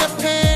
Japan.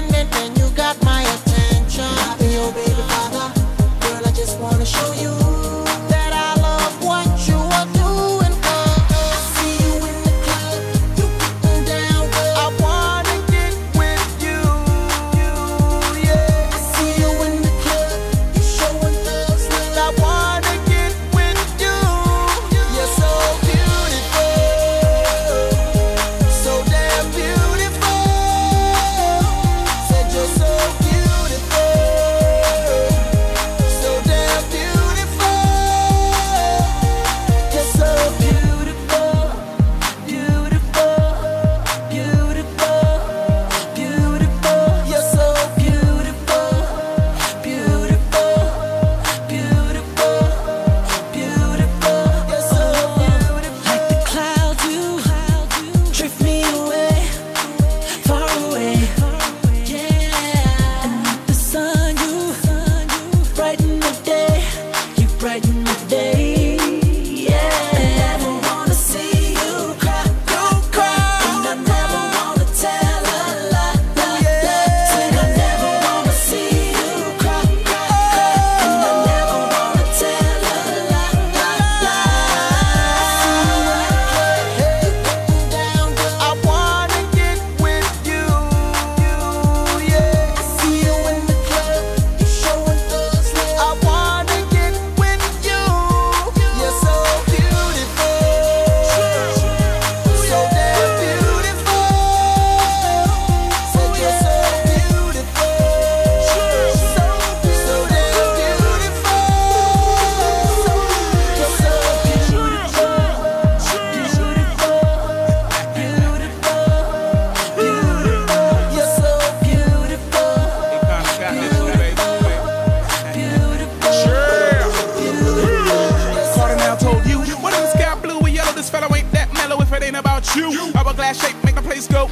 This fellow ain't that mellow if it ain't about you. Hourglass shape make the place go.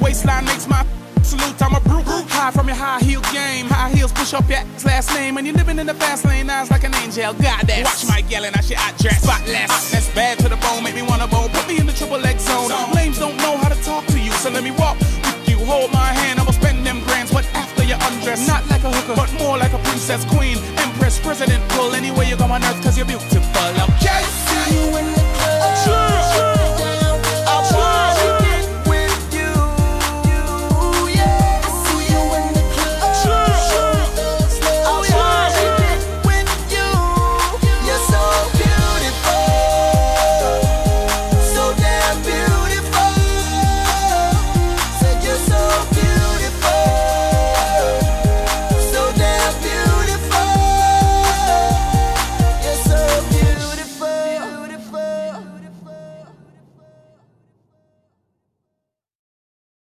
Waistline makes my salute. I'm a brute. High from your high heel game. High heels push up your last name. And you're living in the fast lane. Eyes like an angel. God that. Watch my yelling. I shit I dress. Spotless. That's bad to the bone. Make me wanna bone. Put me in the triple X zone. Lames don't know how to talk to you. So let me walk with you. Hold my hand. I'ma spend them grands. But after you undress. Not like a hooker. But more like a princess, queen, empress, president. Pull anywhere you go on earth. Cause you're beautiful.